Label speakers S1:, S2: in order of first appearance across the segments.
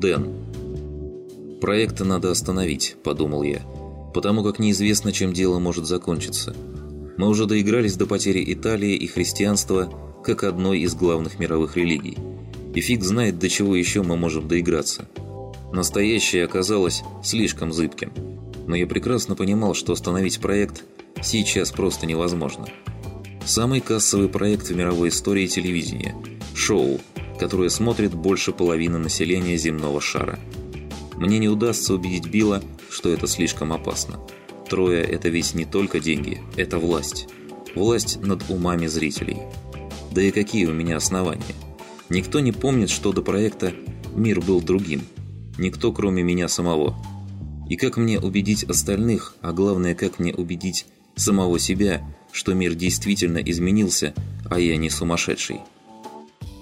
S1: Дэн. «Проекты надо остановить», – подумал я, «потому как неизвестно, чем дело может закончиться. Мы уже доигрались до потери Италии и христианства как одной из главных мировых религий. И фиг знает, до чего еще мы можем доиграться. Настоящее оказалось слишком зыбким. Но я прекрасно понимал, что остановить проект сейчас просто невозможно. Самый кассовый проект в мировой истории телевидения – шоу, которое смотрит больше половины населения земного шара – мне не удастся убедить Билла, что это слишком опасно. Трое – это ведь не только деньги, это власть. Власть над умами зрителей. Да и какие у меня основания? Никто не помнит, что до проекта мир был другим. Никто, кроме меня самого. И как мне убедить остальных, а главное, как мне убедить самого себя, что мир действительно изменился, а я не сумасшедший?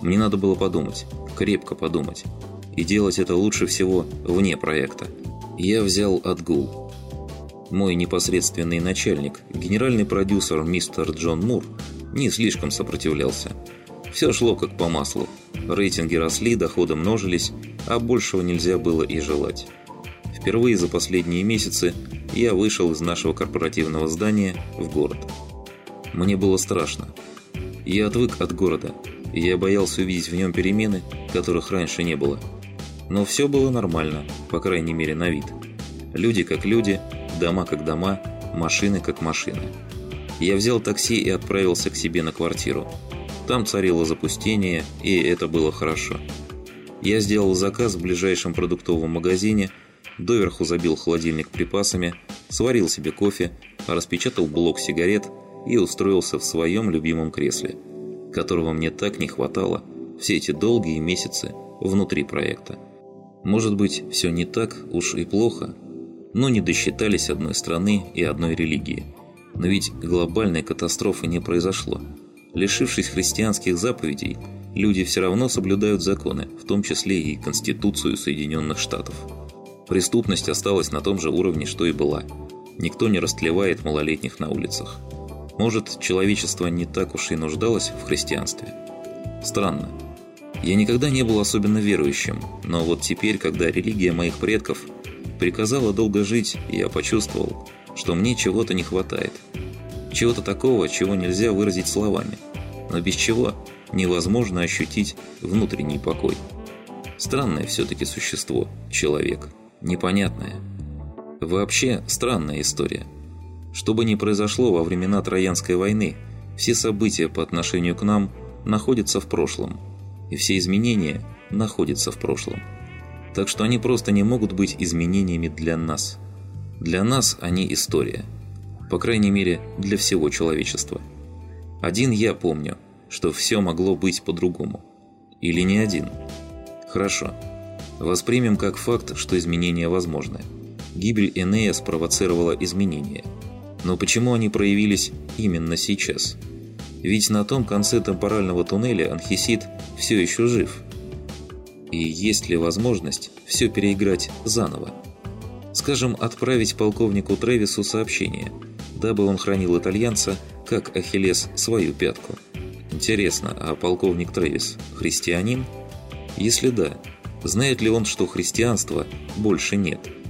S1: Мне надо было подумать, крепко подумать и делать это лучше всего вне проекта. Я взял отгул. Мой непосредственный начальник, генеральный продюсер мистер Джон Мур, не слишком сопротивлялся. Все шло как по маслу. Рейтинги росли, доходы множились, а большего нельзя было и желать. Впервые за последние месяцы я вышел из нашего корпоративного здания в город. Мне было страшно. Я отвык от города, и я боялся увидеть в нем перемены, которых раньше не было. Но все было нормально, по крайней мере на вид. Люди как люди, дома как дома, машины как машины. Я взял такси и отправился к себе на квартиру. Там царило запустение, и это было хорошо. Я сделал заказ в ближайшем продуктовом магазине, доверху забил холодильник припасами, сварил себе кофе, распечатал блок сигарет и устроился в своем любимом кресле, которого мне так не хватало все эти долгие месяцы внутри проекта. Может быть, все не так уж и плохо, но не досчитались одной страны и одной религии. Но ведь глобальной катастрофы не произошло. Лишившись христианских заповедей, люди все равно соблюдают законы, в том числе и Конституцию Соединенных Штатов. Преступность осталась на том же уровне, что и была. Никто не растлевает малолетних на улицах. Может, человечество не так уж и нуждалось в христианстве? Странно. Я никогда не был особенно верующим, но вот теперь, когда религия моих предков приказала долго жить, я почувствовал, что мне чего-то не хватает. Чего-то такого, чего нельзя выразить словами, но без чего невозможно ощутить внутренний покой. Странное все-таки существо, человек, непонятное. Вообще странная история. Что бы ни произошло во времена Троянской войны, все события по отношению к нам находятся в прошлом – и все изменения находятся в прошлом. Так что они просто не могут быть изменениями для нас. Для нас они история. По крайней мере, для всего человечества. Один я помню, что все могло быть по-другому. Или не один. Хорошо. Воспримем как факт, что изменения возможны. Гибель Энея спровоцировала изменения. Но почему они проявились именно сейчас? Ведь на том конце темпорального туннеля Анхисид все еще жив. И есть ли возможность все переиграть заново? Скажем, отправить полковнику Тревису сообщение, дабы он хранил итальянца, как Ахиллес, свою пятку. Интересно, а полковник Тревис христианин? Если да, знает ли он, что христианства больше нет –